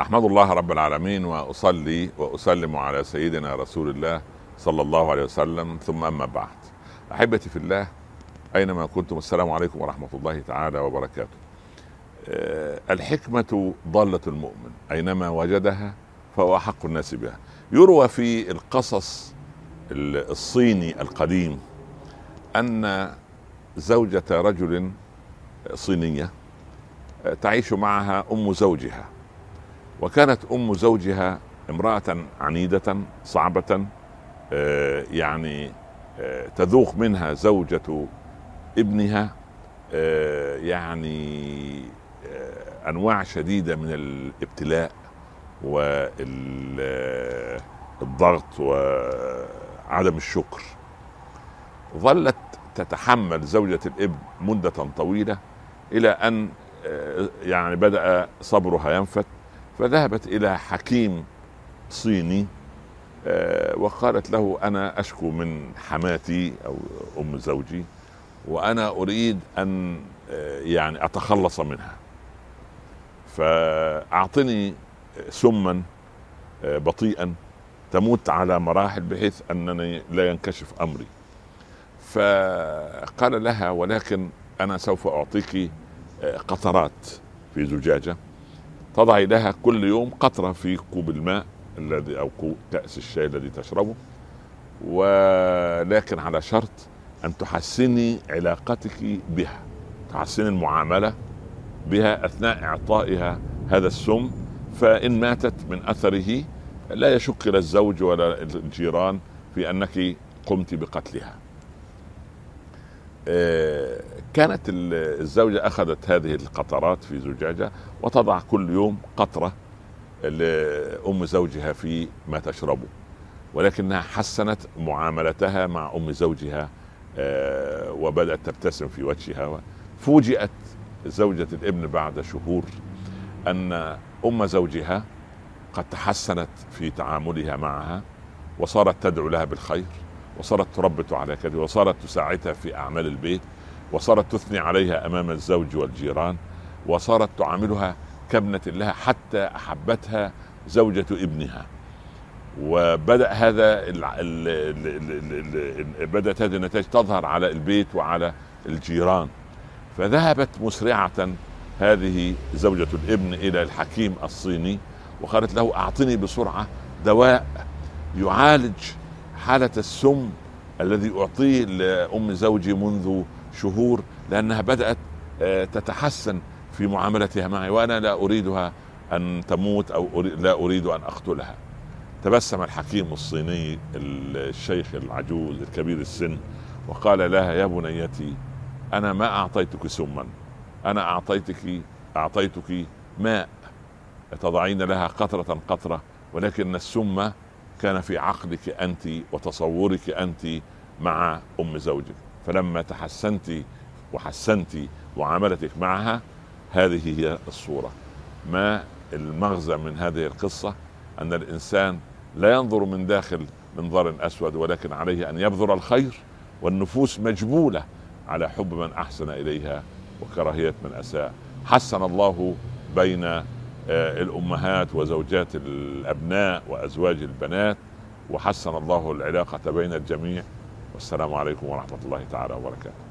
أحمد الله رب العالمين وأصلي وأسلم على سيدنا رسول الله صلى الله عليه وسلم. ثم أما بعد أحبتي في الله أينما كنتم السلام عليكم ورحمة الله تعالى وبركاته. أه الحكمة ضالة المؤمن أينما وجدها فهو احق الناس بها. يروى في القصص الصيني القديم أن زوجة رجل صينية تعيش معها أم زوجها. وكانت أم زوجها امرأة عنيدة صعبة آه، يعني آه، تذوق منها زوجة ابنها آه، يعني أنواع شديدة من الابتلاء والضغط وعدم الشكر. ظلت تتحمل زوجة الابن مدة طويلة إلى أن يعني بدأ صبرها ينفت. فذهبت إلى حكيم صيني آه، وقالت له أنا أشكو من حماتي أو أم زوجي وأنا أريد أن آه، يعني أتخلص منها. فأعطني سما آه، بطيئا تموت على مراحل بحيث أنني لا ينكشف أمري. فقال لها ولكن أنا سوف أعطيك قطرات في زجاجة. تضعي لها كل يوم قطرة في كوب الماء الذي أو كأس الشاي الذي تشربه. ولكن على شرط أن تحسني علاقتك بها تحسني المعاملة بها أثناء إعطائها هذا السم. فإن ماتت من أثره لا يشك لا الزوج ولا الجيران في أنك قمت بقتلها. كانت الزوجة أخذت هذه القطرات في زجاجة وتضع كل يوم قطرة لأم زوجها في ما تشربه ولكنها حسنت معاملتها مع أم زوجها آه، وبدأت تبتسم في وجهها. فوجئت زوجة الابن بعد شهور أن أم زوجها قد تحسنت في تعاملها معها وصارت تدعو لها بالخير. وصارت تربط على كذا وصارت تساعدها في أعمال البيت وصارت تثني عليها أمام الزوج والجيران وصارت تعاملها كابنة لها حتى أحبتها زوجة ابنها. وبدأ هذا ال ال ال بدأت هذه النتائج تظهر على البيت وعلى الجيران. فذهبت مسرعة هذه زوجة الابن إلى الحكيم الصيني وقالت له أعطني بسرعة دواء يعالج حالة السم الذي أعطيه لأم زوجي منذ شهور لأنها بدأت آه، تتحسن في معاملتها معي وأنا لا أريدها أن تموت أو لا أريد أن أقتلها. تبسم الحكيم الصيني الشيخ العجوز الكبير السن وقال لها يا بنيتي أنا ما أعطيتك سما أنا أعطيتك أعطيتك ماء تضعين لها قطرة قطرة ولكن السم كان في عقلك أنت وتصورك أنت مع أم زوجك. فلما تحسنت وحسنت معاملتك معها هذه هي الصورة. ما المغزى من هذه القصة؟ أن الإنسان لا ينظر من داخل منظر أسود ولكن عليه أن يبذر الخير والنفوس مجبولة على حب من أحسن إليها وكراهية من أساء. حسن الله بين الأمهات وزوجات الأبناء وأزواج البنات وحسن الله العلاقة بين الجميع. والسلام عليكم ورحمة الله تعالى وبركاته.